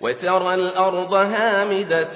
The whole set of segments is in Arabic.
وترى الأرض هامدة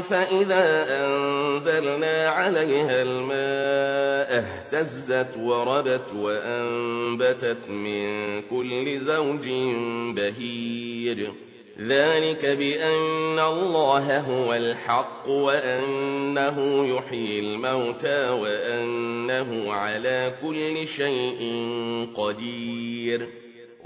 فإذا أنزلنا عليها الماء اهتزت وربت وأنبتت من كل زوج بهير ذلك بأن الله هو الحق وأنه يحيي الموتى وأنه على كل شيء قدير.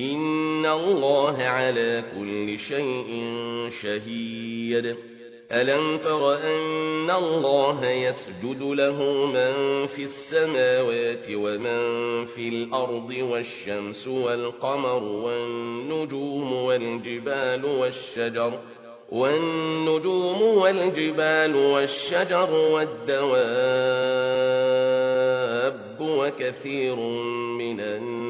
إن الله على كل شيء شهيد. ألم تر أن الله يسجد له من في السماوات ومن في الأرض والشمس والقمر والنجوم والجبال والشجر والنجوم والجبال والشجر والدواب وكثير من الناس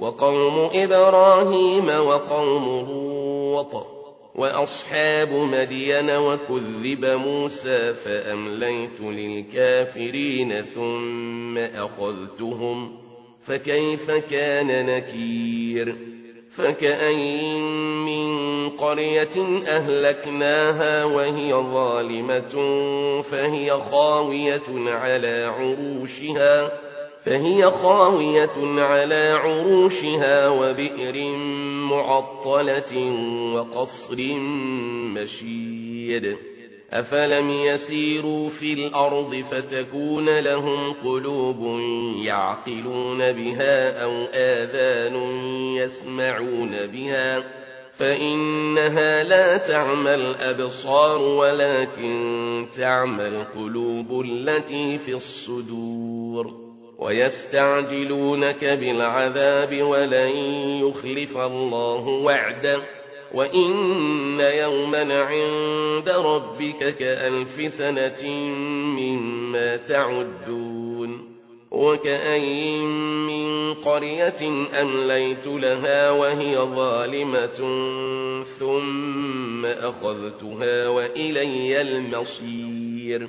وقوم إبراهيم وقوم لوط وأصحاب مدين وكذب موسى فأمليت للكافرين ثم أخذتهم فكيف كان نكير؟ فكأين من قرية أهلكناها وهي ظالمة فهي خاوية على عروشها فهي خاوية على عروشها وبئر معطلة وقصر مشيد. أفلم يسيروا في الأرض فتكون لهم قلوب يعقلون بها أو آذان يسمعون بها. فإنها لا تعمى الأبصار ولكن تعمى القلوب التي في الصدور. ويستعجلونك بالعذاب ولن يخلف الله وعده وإن يوما عند ربك كألف سنة مما تعدون وكأين من قرية أمليت لها وهي ظالمة ثم أخذتها وإلي المصير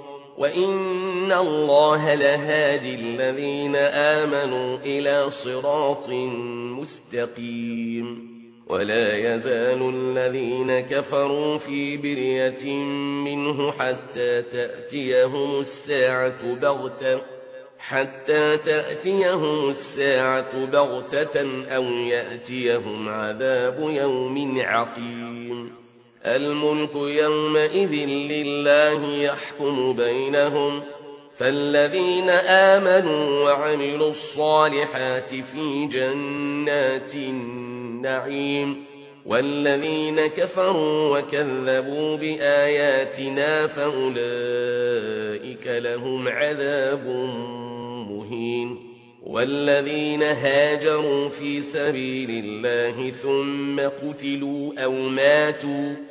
وإن الله لهادي الذين آمنوا إلى صراط مستقيم ولا يزال الذين كفروا في برية منه حتى تأتيهم الساعة بغتة حتى تأتيهم الساعة بغتة أو يأتيهم عذاب يوم عقيم الملك يومئذ لله يحكم بينهم فالذين آمنوا وعملوا الصالحات في جنات النعيم والذين كفروا وكذبوا بآياتنا فأولئك لهم عذاب مهين والذين هاجروا في سبيل الله ثم قتلوا أو ماتوا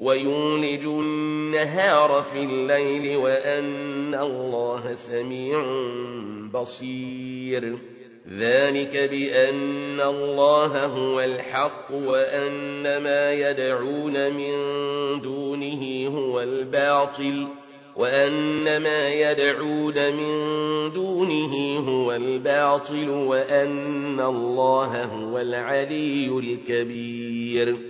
ويولج النهار في الليل وأن الله سميع بصير. ذلك بأن الله هو الحق وأن ما يدعون من دونه هو الباطل وأن ما يدعون من دونه هو الباطل وأن الله هو العلي الكبير.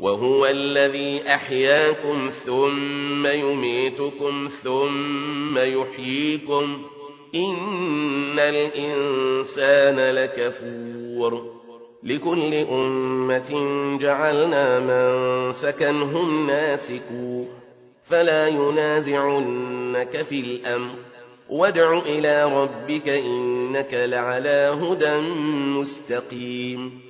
وهو الذي أحياكم ثم يميتكم ثم يحييكم إن الإنسان لكفور لكل أمة جعلنا من سكنهم ناسكوا فلا ينازعنك في الأمر وادع إلى ربك إنك لعلى هدى مستقيم